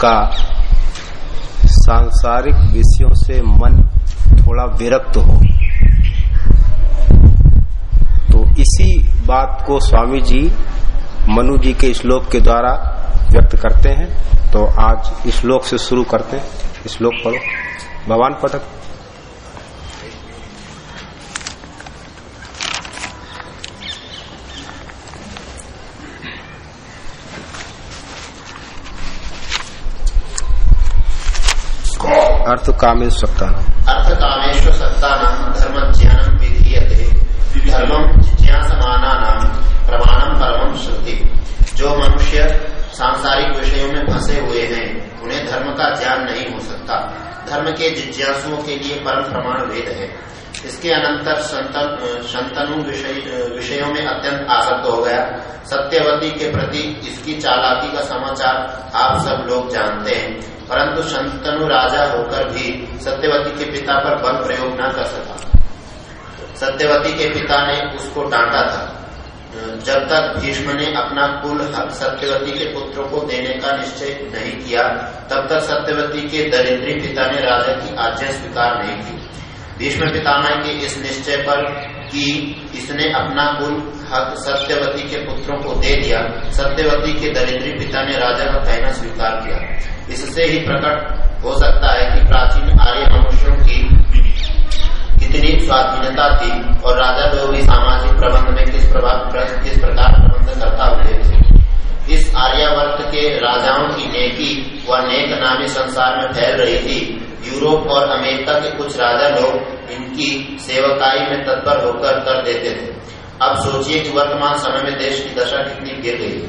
का सांसारिक विषयों से मन थोड़ा विरक्त हो। तो इसी बात को स्वामी जी मनु जी के श्लोक के द्वारा व्यक्त करते हैं। तो आज इस श्लोक से शुरू करते हैं। श्लोक पढ़ो। भगवान पठक। अर्थ कामेश सत्ता अर्थ कामेश्वर सत्ता धर्म ज्ञानम विधीयते। धर्मम जिज्ञासमाना नाम प्रमाणम परमम श्रुति। जो मनुष्य सांसारिक विषयों में फंसे हुए हैं, उन्हें धर्म का ज्ञान नहीं हो सकता। धर्म के जिज्ञासुओं के लिए परम प्रमाण वेद है। इसके अनंतर शंतनु विषयों में अत्यंत आसक्त हो गया। सत्यवती के प्रति इसकी चालाकी का समाचार आप सब लोग जानते हैं। परंतु शंतनु राजा होकर भी सत्यवती के पिता पर बल प्रयोग न कर सका। सत्यवती के पिता ने उसको डांटा था। जब तक भीष्म ने अपना कुल हक सत्यवती के पुत्रों को देने का निश्चय नहीं किया, तब तक सत्यवती के दरिद्री पिता ने राजा की आज्ञा स्वीकार नहीं की। भीष्म पितामह के इस निश्चय पर कि इसने अपना कुल हक सत्यवती के पुत्रों को दे दिया, सत्यवती के दरिद्री पिता ने राजा का कहना स्वीकार किया। इससे ही प्रकट हो सकता है कि प्राचीन आर्य मनुष्यों की कितनी स्वाधीनता थी और राजा लोग सामाजिक प्रबंध में किस प्रभाव किस प्रकार प्रबंध करता होते थे। इस आर्यावर्त के राजाओं की नेकी व नेक नामी संसार में फैल रही थी। यूरोप और अमेरिका के कुछ राजा लोग इनकी सेवकाई में तत्पर होकर कर देते थे। अब सोचिए कि वर्तमान समय में देश की दशा कितनी गिर गई।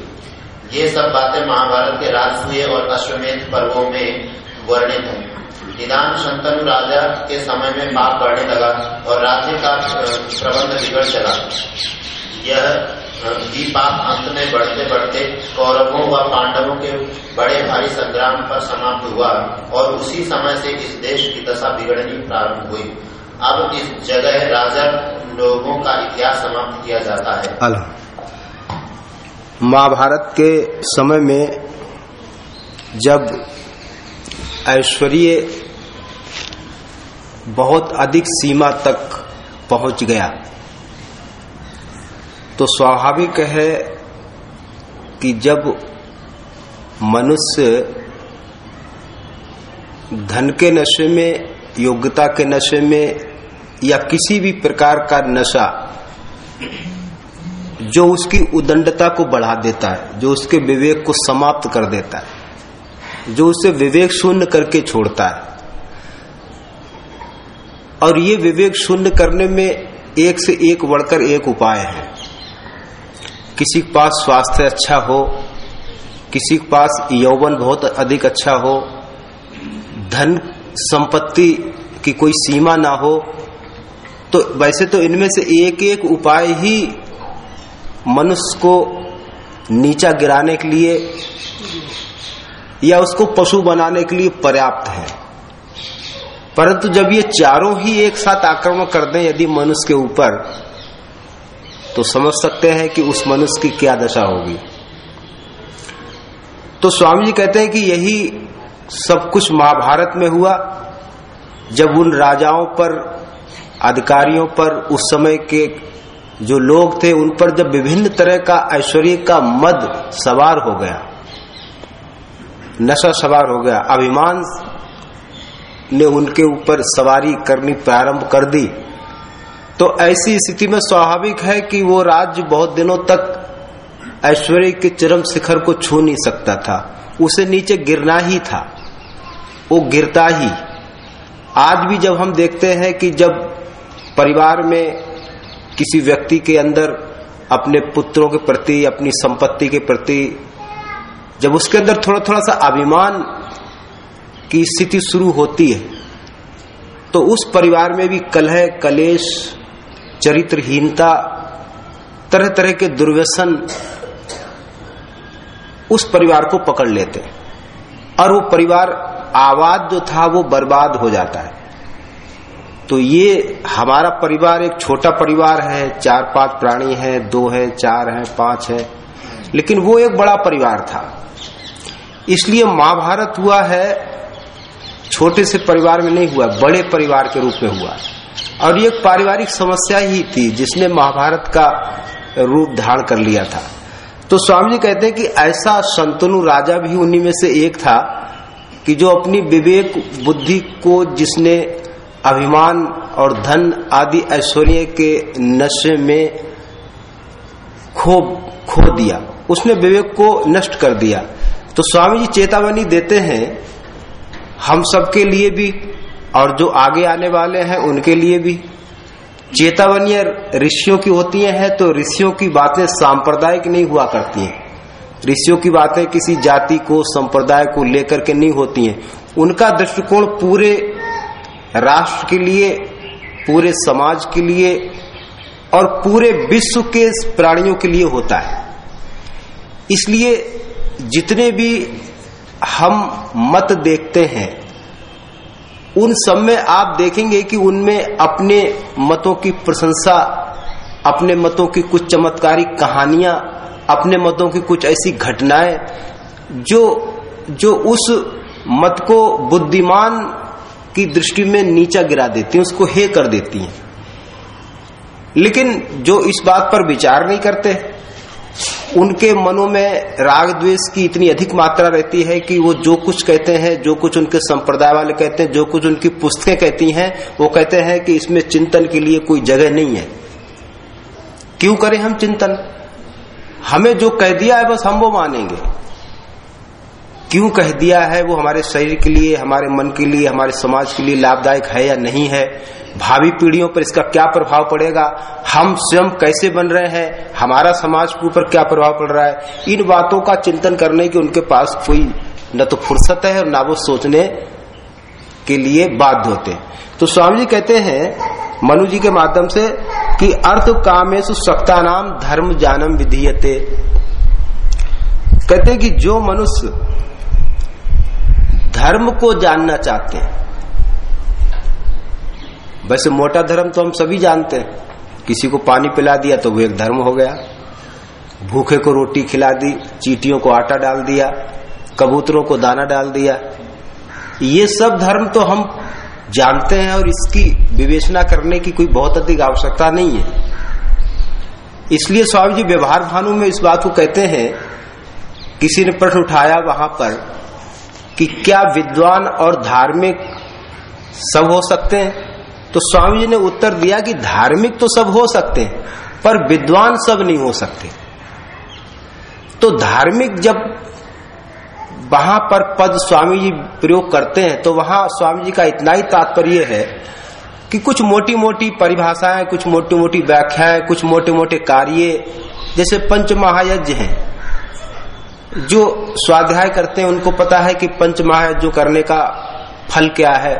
ये सब बातें महाभारत के राजसूय और अश्वमेध पर्वों में वर्णित है। निदान शंतनु राजा के समय में पाप बढ़ने लगा और राज्य का प्रबंध बिगड़ चला। यह भी पाप अंत में बढ़ते बढ़ते कौरवों व पांडवों के बड़े भारी संग्राम पर समाप्त हुआ और उसी समय से इस देश की दशा बिगड़नी प्रारंभ हुई। अब इस जगह राजा लोगों का इतिहास समाप्त किया जाता है। महाभारत के समय में जब ऐश्वर्य बहुत अधिक सीमा तक पहुँच गया तो स्वाभाविक है कि जब मनुष्य धन के नशे में, योग्यता के नशे में, या किसी भी प्रकार का नशा जो उसकी उदंडता को बढ़ा देता है, जो उसके विवेक को समाप्त कर देता है, जो उसे विवेक शून्य करके छोड़ता है। और ये विवेक शून्य करने में एक से एक बढ़कर एक उपाय है। किसी के पास स्वास्थ्य अच्छा हो, किसी के पास यौवन बहुत अधिक अच्छा हो, धन संपत्ति की कोई सीमा ना हो तो वैसे तो इनमें से एक एक उपाय ही मनुष्य को नीचा गिराने के लिए या उसको पशु बनाने के लिए पर्याप्त है। परंतु जब ये चारों ही एक साथ आक्रमण कर दें यदि मनुष्य के ऊपर तो समझ सकते हैं कि उस मनुष्य की क्या दशा होगी। तो स्वामी जी कहते हैं कि यही सब कुछ महाभारत में हुआ। जब उन राजाओं पर, अधिकारियों पर, उस समय के जो लोग थे उन पर जब विभिन्न तरह का ऐश्वर्य का मद सवार हो गया, नशा सवार हो गया, अभिमान ने उनके ऊपर सवारी करनी प्रारंभ कर दी तो ऐसी स्थिति में स्वाभाविक है कि वो राज्य बहुत दिनों तक ऐश्वर्य के चरम शिखर को छू नहीं सकता था। उसे नीचे गिरना ही था। वो गिरता ही। आज भी जब हम देखते हैं कि जब परिवार में किसी व्यक्ति के अंदर अपने पुत्रों के प्रति, अपनी संपत्ति के प्रति, जब उसके अंदर थोड़ा थोड़ा सा अभिमान की स्थिति शुरू होती है तो उस परिवार में भी कलह, कलेश, चरित्रहीनता तरह तरह के दुर्व्यसन उस परिवार को पकड़ लेते हैं। और वो परिवार आवाज़ जो था, वो बर्बाद हो जाता है। तो ये हमारा परिवार एक छोटा परिवार है, चार पाँच प्राणी हैं, दो है, चार हैं, पाँच है। लेकिन वो एक बड़ा परिवार था। इसलिए महाभारत हुआ है, छोटे से परिवार में नहीं हुआ, बड़े परिवार के रूप में हुआ। और ये एक पारिवारिक समस्या ही थी, जिसने महाभारत का रूप धारण कर लिया था। तो स्वामी जी कहते हैं कि ऐसा संतनु राजा भी उन्हीं में से एक था कि जो अपनी विवेक बुद्धि को जिसने अभिमान और धन आदि ऐश्वर्य के नशे में खो खो दिया। उसने विवेक को नष्ट कर दिया। तो स्वामी जी चेतावनी देते हैं, हम सबके लिए भी और जो आगे आने वाले हैं उनके लिए भी। चेतावनी ऋषियों की होती हैं तो ऋषियों की बातें सांप्रदायिक नहीं हुआ करती हैं। ऋषियों की बातें किसी जाति को, संप्रदाय को लेकर के नहीं होती हैं। उनका दृष्टिकोण पूरे राष्ट्र के लिए, पूरे समाज के लिए और पूरे विश्व के प्राणियों के लिए होता है। इसलिए जितने भी हम मत देखते हैं, उन सब में आप देखेंगे कि उनमें अपने मतों की प्रशंसा, अपने मतों की कुछ चमत्कारिक कहानियाँ, अपने मतों की कुछ ऐसी घटनाएँ, जो जो उस मत को बुद्धिमान की दृष्टि में नीचा गिरा देती हैं, उसको हे कर देती हैं। लेकिन जो इस बात पर विचार नहीं करते, उनके मनों में राग द्वेष की इतनी अधिक मात्रा रहती है कि वो जो कुछ कहते हैं, जो कुछ उनके संप्रदाय वाले कहते हैं, जो कुछ उनकी पुस्तकें कहती हैं, वो कहते हैं कि इसमें चिंतन के लिए कोई जगह नहीं है। क्यों करें हम चिंतन? हमें जो कह दिया है, बस हम वो मानेंगे। क्यों कह दिया है वो हमारे शरीर के लिए, हमारे मन के लिए, हमारे समाज के लिए लाभदायक है या नहीं है? भावी पीढ़ियों पर इसका क्या प्रभाव पड़ेगा? हम स्वयं कैसे बन रहे हैं? हमारा समाज के ऊपर क्या प्रभाव पड़ रहा है? इन बातों का चिंतन करने की उनके पास कोई न तो फुर्सत है और ना वो सोचने के लिए बाध्य होते तो स्वामी जी कहते हैं, मनु जी के माध्यम से, कि अर्थ कामेशु सत्ता नाम धर्म जानम विधीयते। कहते हैं कि जो मनुष्य धर्म को जानना चाहते हैं। वैसे मोटा धर्म तो हम सभी जानते हैं। किसी को पानी पिला दिया तो वो एक धर्म हो गया। भूखे को रोटी खिला दी, चीटियों को आटा डाल दिया, कबूतरों को दाना डाल दिया। ये सब धर्म तो हम जानते हैं और इसकी विवेचना करने की कोई बहुत अधिक आवश्यकता नहीं है। इसलिए स्वामी जी व्यवहार भानु में इस बात को कहते हैं, किसी ने प्रश्न उठाया वहाँ पर कि क्या विद्वान और धार्मिक सब हो सकते हैं? तो स्वामी जी ने उत्तर दिया कि धार्मिक तो सब हो सकते हैं, पर विद्वान सब नहीं हो सकते। तो धार्मिक जब वहाँ पर पद स्वामी जी प्रयोग करते हैं तो वहाँ स्वामी जी का इतना ही तात्पर्य है कि कुछ मोटी मोटी परिभाषाएँ, कुछ मोटी मोटी व्याख्याएँ, कुछ मोटे मोटे कार्य, जैसे पंच महायज्ञ हैं। जो स्वाध्याय करते हैं, उनको पता है कि पंच माह जो करने का फल क्या है,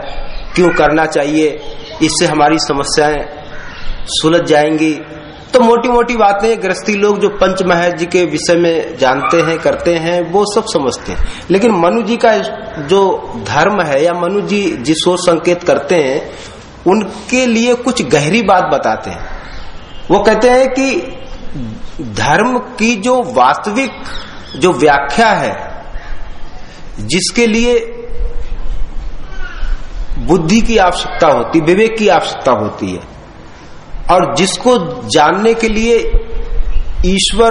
क्यों करना चाहिए, इससे हमारी समस्याएँ सुलझ जाएँगी। तो मोटी मोटी बातें, गृहस्थी लोग जो पंच जी के विषय में जानते हैं, करते हैं, वो सब समझते हैं। लेकिन मनु जी का जो धर्म है, या मनु जी जिस ओर संकेत करते हैं, उनके लिए कुछ गहरी बात बताते हैं। वो कहते हैं कि धर्म की जो वास्तविक जो व्याख्या है, जिसके लिए बुद्धि की आवश्यकता होती, विवेक की आवश्यकता होती है, और जिसको जानने के लिए ईश्वर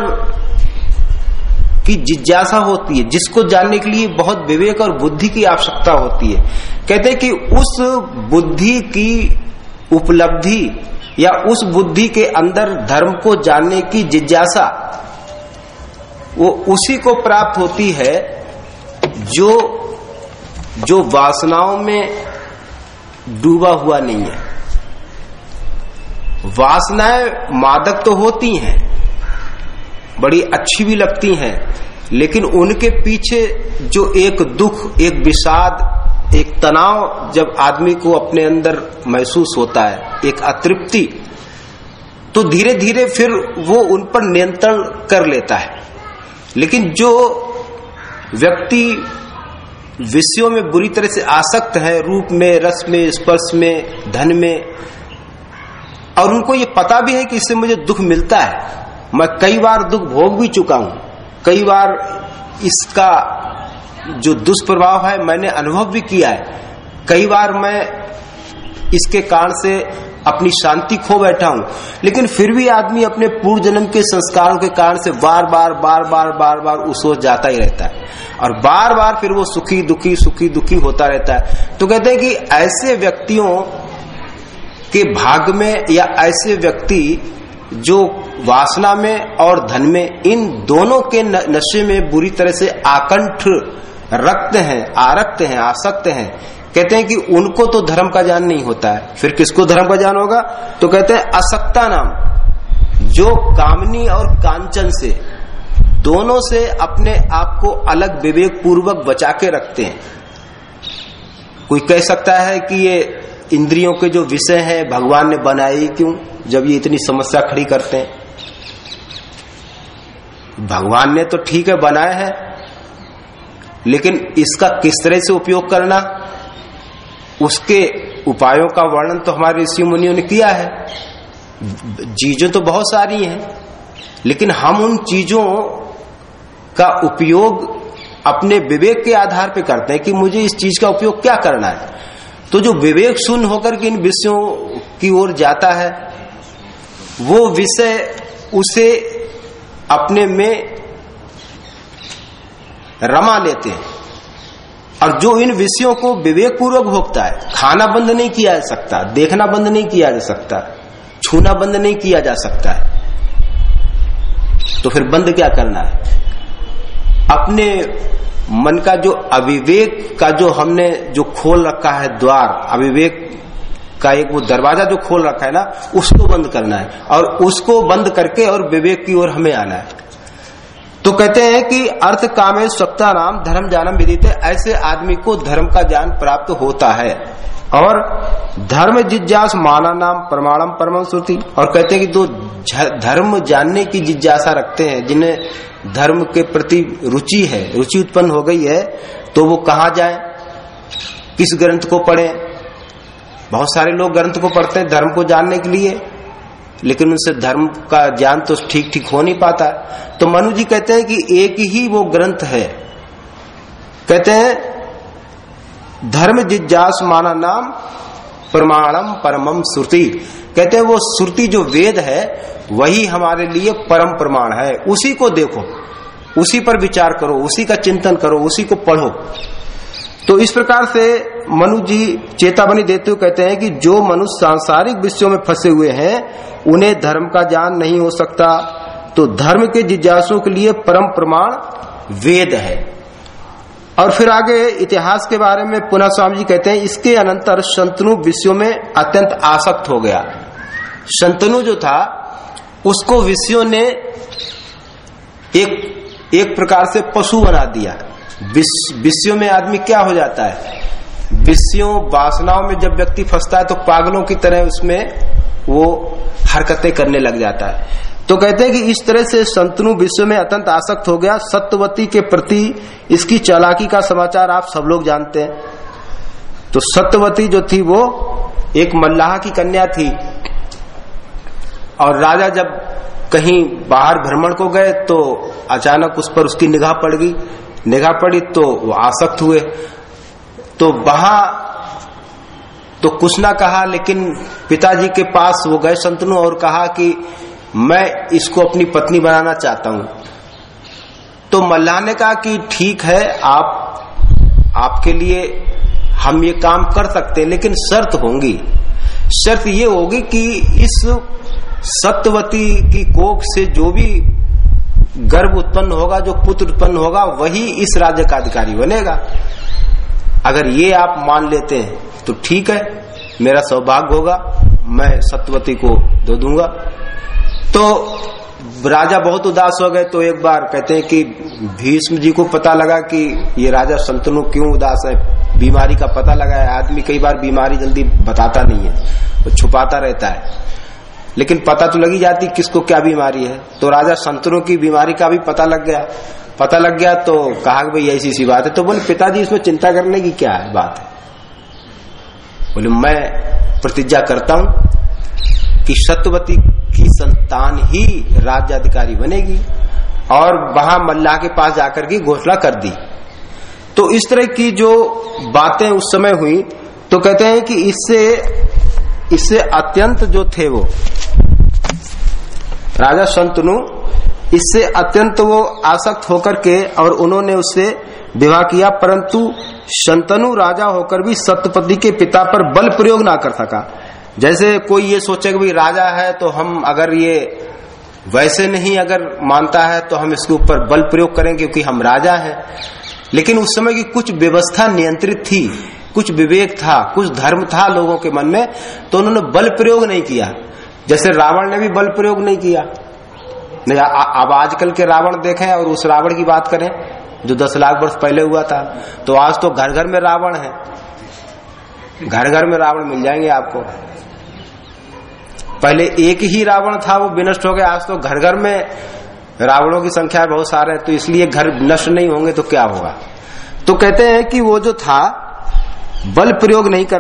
की जिज्ञासा होती है, जिसको जानने के लिए बहुत विवेक और बुद्धि की आवश्यकता होती है। कहते हैं कि उस बुद्धि की उपलब्धि या उस बुद्धि के अंदर धर्म को जानने की जिज्ञासा वो उसी को प्राप्त होती है जो जो वासनाओं में डूबा हुआ नहीं है। वासनाएँ मादक तो होती हैं, बड़ी अच्छी भी लगती हैं, लेकिन उनके पीछे जो एक दुख, एक विषाद, एक तनाव जब आदमी को अपने अंदर महसूस होता है, एक अतृप्ति तो धीरे धीरे फिर वो उन पर नियंत्रण कर लेता है। लेकिन जो व्यक्ति विषयों में बुरी तरह से आसक्त है, रूप में, रस में, स्पर्श में, धन में, और उनको ये पता भी है कि इससे मुझे दुख मिलता है, मैं कई बार दुख भोग भी चुका हूँ। कई बार इसका जो दुष्प्रभाव है, मैंने अनुभव भी किया है। कई बार मैं इसके कारण से अपनी शांति खो बैठा हूँ। लेकिन फिर भी आदमी अपने पूर्व जन्म के संस्कारों के कारण से बार बार बार बार बार बार उस ओर जाता ही रहता है। और बार बार फिर वो सुखी, दुखी सुखी, दुखी होता रहता है। तो कहते हैं कि ऐसे व्यक्तियों के भाग में या ऐसे व्यक्ति जो वासना में और धन में, इन दोनों के नशे में बुरी तरह से आकंठ रक्त हैं, आरक्त हैं, आसक्त हैं कहते हैं कि उनको तो धर्म का ज्ञान नहीं होता है। फिर किसको धर्म का ज्ञान होगा? तो कहते हैं असक्ता नाम। जो कामनी और कांचन से दोनों से अपने आप को अलग विवेक पूर्वक बचा के रखते हैं। कोई कह सकता है कि ये इंद्रियों के जो विषय है, भगवान ने बनाए ही क्यों? जब ये इतनी समस्या खड़ी करते हैं। भगवान ने तो ठीक है बनाया है। लेकिन इसका किस तरह से उपयोग करना? उसके उपायों का वर्णन तो हमारे ऋषि मुनियों ने किया है। चीज़ें तो बहुत सारी हैं, लेकिन हम उन चीज़ों का उपयोग अपने विवेक के आधार पर करते हैं कि मुझे इस चीज़ का उपयोग क्या करना है। तो जो विवेक शून्य होकर के इन विषयों की ओर जाता है, वो विषय उसे अपने में रमा लेते हैं। और जो इन विषयों को विवेक पूर्वक भोगता है, खाना बंद नहीं किया जा सकता, देखना बंद नहीं किया जा सकता, छूना बंद नहीं किया जा सकता है तो फिर बंद क्या करना है? अपने मन का जो अविवेक का जो हमने जो खोल रखा है द्वार, अविवेक का एक वो दरवाज़ा जो खोल रखा है ना, उसको बंद करना है। और उसको बंद करके और विवेक की ओर हमें आना है। तो कहते हैं कि अर्थ कामे सत्ता नाम धर्म जानम विदित, ऐसे आदमी को धर्म का ज्ञान प्राप्त होता है। और धर्म जिज्ञास माना नाम प्रमाणम परम श्रुति। और कहते हैं कि जो धर्म जानने की जिज्ञासा रखते हैं, जिन्हें धर्म के प्रति रुचि है, रुचि उत्पन्न हो गई है तो वो कहा जाए? किस ग्रंथ को पढ़े? बहुत सारे लोग ग्रंथ को पढ़ते हैं धर्म को जानने के लिए। लेकिन उनसे धर्म का ज्ञान तो ठीक ठीक हो नहीं पाता। तो मनु जी कहते हैं कि एक ही वो ग्रंथ है। कहते हैं, धर्म जिज्ञास माना नाम, प्रमाणम परमम श्रुति। कहते हैं, वो श्रुति जो वेद है, वही हमारे लिए परम प्रमाण है। उसी को देखो, उसी पर विचार करो, उसी का चिंतन करो, उसी को पढ़ो। तो इस प्रकार से मनु जी चेतावनी देते हुए कहते हैं कि जो मनुष्य सांसारिक विषयों में फंसे हुए हैं उन्हें धर्म का ज्ञान नहीं हो सकता। तो धर्म के जिज्ञासों के लिए परम प्रमाण वेद है। और फिर आगे इतिहास के बारे में पुनः स्वामी जी कहते हैं, इसके अनंतर शंतनु विषयों में अत्यंत आसक्त हो गया। शंतनु जो था, उसको विषयों ने एक एक प्रकार से पशु बना दिया। विषयों में आदमी क्या हो जाता है? विषयों, वासनाओं में जब व्यक्ति फंसता है तो पागलों की तरह उसमें वो हरकतें करने लग जाता है। तो कहते हैं कि इस तरह से संतनु विश्व में अत्यंत आसक्त हो गया। सत्यवती के प्रति इसकी चालाकी का समाचार आप सब लोग जानते हैं। तो सत्यवती जो थी, वो एक मल्लाह की कन्या थी। और राजा जब कहीं बाहर भ्रमण को गए तो अचानक उस पर उसकी निगाह पड़ गई। निगाह पड़ी तो वो आसक्त हुए। तो वहाँ तो कुछ ना कहा, लेकिन पिताजी के पास वो गए संतनु और कहा कि मैं इसको अपनी पत्नी बनाना चाहता हूँ। तो मल्लाह ने कहा कि ठीक है, आप, आपके लिए हम ये काम कर सकते हैं, लेकिन शर्त होंगी। शर्त ये होगी कि इस सत्यवती की कोख से जो भी गर्भ उत्पन्न होगा, जो पुत्र उत्पन्न होगा, वही इस राज्य का अधिकारी बनेगा। अगर ये आप मान लेते हैं तो ठीक है, मेरा सौभाग्य होगा, मैं सत्यवती को दे दूँगा। तो राजा बहुत उदास हो गए तो एक बार कहते हैं कि भीष्म जी को पता लगा कि ये राजा संतनु क्यों उदास है? बीमारी का पता लगा है आदमी कई बार बीमारी जल्दी बताता नहीं है, वो तो छुपाता रहता है। लेकिन पता तो लगी जाती किसको क्या बीमारी है। तो राजा संतनों की बीमारी का भी पता लग गया। पता लग गया तो कहा भाई ऐसी सी बात है। तो बोले, पिताजी, इसमें चिंता करने की क्या है बात है? बोले, मैं प्रतिज्ञा करता हूँ कि सत्यवती की संतान ही राज्य अधिकारी बनेगी और वहाँ मल्लाह के पास जाकर के घोषणा कर दी। तो इस तरह की जो बातें उस समय हुई तो कहते हैं कि इससे इससे अत्यंत जो थे वो, राजा संतनु, इससे अत्यंत वो आसक्त होकर के और उन्होंने उससे विवाह किया, परंतु शंतनु राजा होकर भी सत्यपति के पिता पर बल प्रयोग ना कर सका। जैसे कोई ये सोचे कि भाई राजा है तो हम अगर ये वैसे नहीं अगर मानता है तो हम इसके ऊपर बल प्रयोग करें क्योंकि हम राजा हैं। लेकिन उस समय की कुछ व्यवस्था नियंत्रित थी, कुछ विवेक था, कुछ धर्म था लोगों के मन में तो उन्होंने बल प्रयोग नहीं किया। जैसे रावण ने भी बल प्रयोग नहीं किया। नहीं अब आजकल के रावण देखें और उस रावण की बात करें जो दस लाख वर्ष पहले हुआ था। तो आज तो घर घर में रावण है। घर घर में रावण मिल जाएँगे आपको। पहले एक ही रावण था वो विनष्ट हो गया। आज तो घर घर में रावणों की संख्या बहुत सारे है तो इसलिए घर नष्ट नहीं होंगे तो क्या होगा? तो कहते हैं कि वो जो था बल प्रयोग नहीं कर,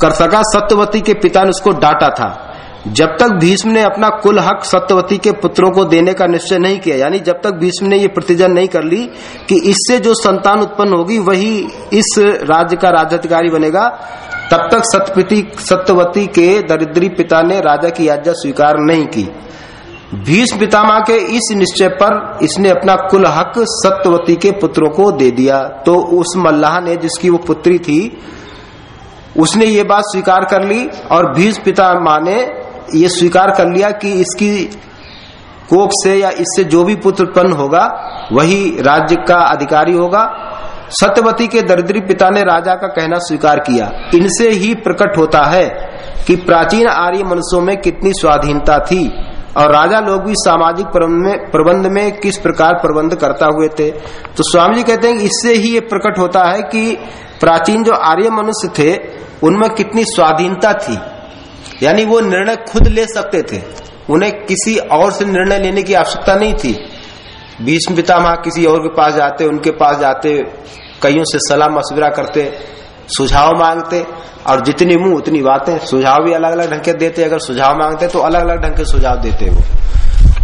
कर सका। सत्यवती के पिता ने उसको डांटा था। जब तक भीष्म ने अपना कुल हक सत्यवती के पुत्रों को देने का निश्चय नहीं किया, यानी जब तक भीष्म ने ये प्रतिजन नहीं कर ली कि इससे जो संतान उत्पन्न होगी, वही इस राज्य का राज्याधिकारी बनेगा, तब तक सत्यपति, सत्यवती के दरिद्री पिता ने राजा की आज्ञा स्वीकार नहीं की। भीष्म पितामह के इस निश्चय पर इसने अपना कुल हक सत्यवती के पुत्रों को दे दिया। तो उस मल्लाह ने जिसकी वो पुत्री थी, उसने ये बात स्वीकार कर ली और भीष्म पितामह ने ये स्वीकार कर लिया कि इसकी कोख से या इससे जो भी पुत्र उत्पन्न होगा, वही राज्य का अधिकारी होगा। सत्यवती के दरिद्री पिता ने राजा का कहना स्वीकार किया। इनसे ही प्रकट होता है कि प्राचीन आर्य मनुष्यों में कितनी स्वाधीनता थी और राजा लोग भी सामाजिक प्रबंध में किस प्रकार प्रबंध करता हुए थे। तो स्वामी जी कहते हैं इससे ही ये प्रकट होता है कि प्राचीन जो आर्य मनुष्य थे, उनमें कितनी स्वाधीनता थी। यानी वो निर्णय खुद ले सकते थे। उन्हें किसी और से निर्णय लेने की आवश्यकता नहीं थी। भीष्म पितामह किसी और के पास जाते, उनके पास जाते, कईयों से सलाह मशविरा करते, सुझाव मांगते, और जितनी मुँह उतनी बातें। सुझाव भी अलग अलग ढंग के देते, अगर सुझाव मांगते तो अलग अलग ढंग के सुझाव देते वो।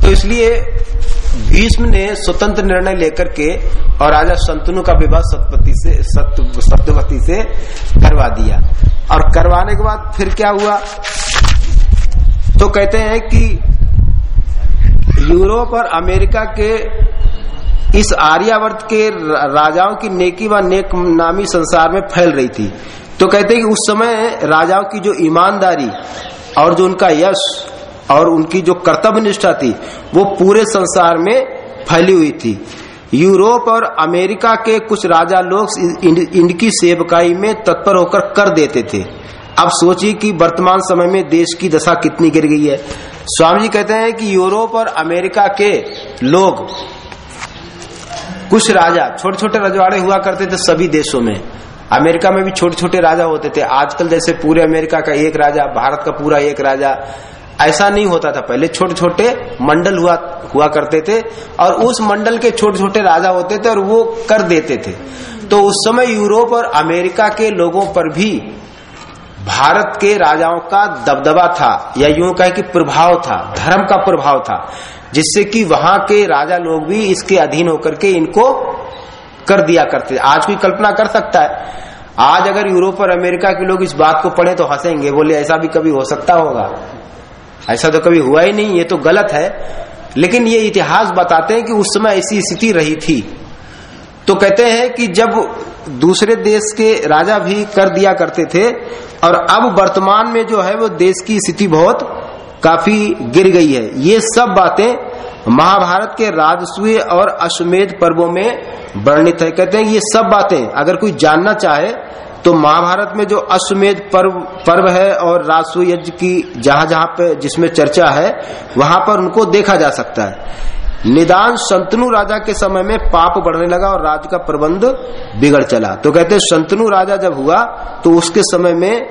तो इसलिए भीष्म ने स्वतंत्र निर्णय लेकर के और राजा संतनु का विवाह सतपति से सत्यवती से करवा दिया। और करवाने के बाद फिर क्या हुआ? तो कहते हैं कि यूरोप और अमेरिका के इस आर्यावर्त के राजाओं की नेकी व नेक नामी संसार में फैल रही थी। तो कहते हैं कि उस समय राजाओं की जो ईमानदारी और जो उनका यश और उनकी जो कर्तव्य निष्ठा थी, वो पूरे संसार में फैली हुई थी। यूरोप और अमेरिका के कुछ राजा लोग इनकी सेवकाई में तत्पर होकर कर देते थे। अब सोचिए कि वर्तमान समय में देश की दशा कितनी गिर गई है। स्वामी जी कहते हैं कि यूरोप और अमेरिका के लोग, कुछ राजा छोटे छोटे रजवाड़े हुआ करते थे सभी देशों में। अमेरिका में भी छोटे छोटे राजा होते थे। आजकल जैसे पूरे अमेरिका का एक राजा, भारत का पूरा एक राजा, ऐसा नहीं होता था। पहले छोटे छोटे मंडल हुआ हुआ करते थे और उस मंडल के छोटे छोटे राजा होते थे और वो कर देते थे। तो उस समय यूरोप और अमेरिका के लोगों पर भी भारत के राजाओं का दबदबा था, या यूँ कहे कि प्रभाव था, धर्म का प्रभाव था, जिससे कि वहाँ के राजा लोग भी इसके अधीन होकर के इनको कर दिया करते आज कोई कल्पना कर सकता है? आज अगर यूरोप और अमेरिका के लोग इस बात को पढ़े तो हंसेंगे, बोले, ऐसा भी कभी हो सकता होगा? ऐसा तो कभी हुआ ही नहीं, ये तो गलत है। लेकिन ये इतिहास बताते हैं कि उस समय ऐसी स्थिति रही थी। तो कहते हैं कि जब दूसरे देश के राजा भी कर दिया करते थे और अब वर्तमान में जो है वो देश की स्थिति बहुत काफ़ी गिर गई है। ये सब बातें महाभारत के राजस्वीय और अश्वमेध पर्वों में वर्णित है। कहते हैं ये सब बातें अगर कोई जानना चाहे तो महाभारत में जो अश्वमेध पर्व पर्व है और राजस्व यज्ञ की जहाँ जहाँ पे जिसमें चर्चा है, वहाँ पर उनको देखा जा सकता है। निदान संतनु राजा के समय में पाप बढ़ने लगा और राज्य का प्रबंध बिगड़ चला। तो कहते हैं, शंतनु राजा जब हुआ तो उसके समय में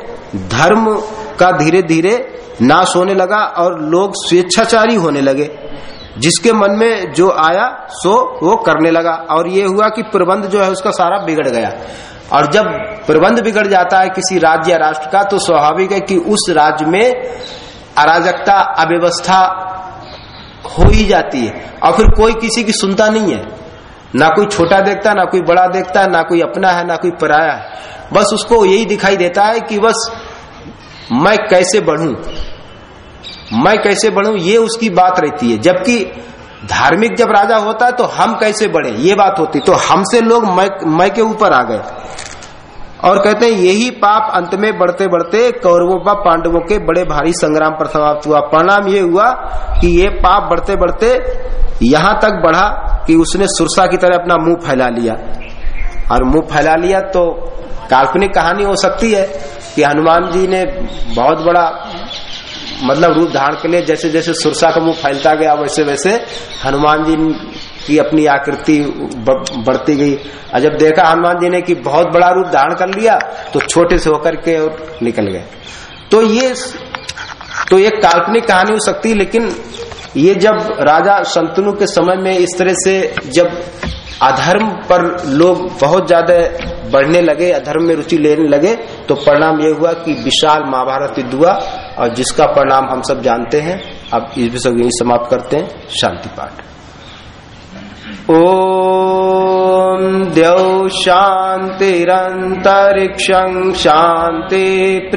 धर्म का धीरे धीरे नाश होने लगा और लोग स्वेच्छाचारी होने लगे। जिसके मन में जो आया, सो वो करने लगा और ये हुआ कि प्रबंध जो है, उसका सारा बिगड़ गया। और जब प्रबंध बिगड़ जाता है किसी राज्य या राष्ट्र का तो स्वाभाविक है कि उस राज्य में अराजकता, अव्यवस्था हो ही जाती है। और फिर कोई किसी की सुनता नहीं है। ना कोई छोटा देखता ना कोई बड़ा देखता ना कोई अपना है ना कोई पराया है। बस उसको यही दिखाई देता है कि बस मैं कैसे बढ़ू? मैं कैसे बढ़ू? ये उसकी बात रहती है। जबकि धार्मिक जब राजा होता है तो हम कैसे बढ़े? ये बात होती। तो हमसे लोग मैं, मैं के ऊपर आ गए। और कहते हैं, यही पाप अंत में बढ़ते बढ़ते कौरवों व पांडवों के बड़े भारी संग्राम पर समाप्त हुआ। परिणाम ये हुआ कि ये पाप बढ़ते बढ़ते यहाँ तक बढ़ा कि उसने सुरसा की तरह अपना मुँह फैला लिया। और मुँह फैला लिया तो काल्पनिक कहानी हो सकती है कि हनुमान जी ने बहुत बड़ा मतलब रूप धारण के लिए जैसे जैसे सुरसा का मुँह फैलता गया वैसे वैसे हनुमान जी की अपनी आकृति बढ़ती गई। और जब देखा हनुमान जी ने कि बहुत बड़ा रूप धारण कर लिया तो छोटे से होकर के और निकल गए। तो ये तो ये काल्पनिक कहानी हो सकती है लेकिन ये जब राजा संतनु के समय में इस तरह से जब अधर्म पर लोग बहुत ज़्यादा बढ़ने लगे, अधर्म में रुचि लेने लगे तो परिणाम ये हुआ कि विशाल महाभारत युद्ध हुआ, और जिसका परिणाम हम सब जानते हैं। अब इस विषय यही समाप्त करते हैं। शांति पाठ। ओम द्यौ शांतिरंतरिक्षं शांति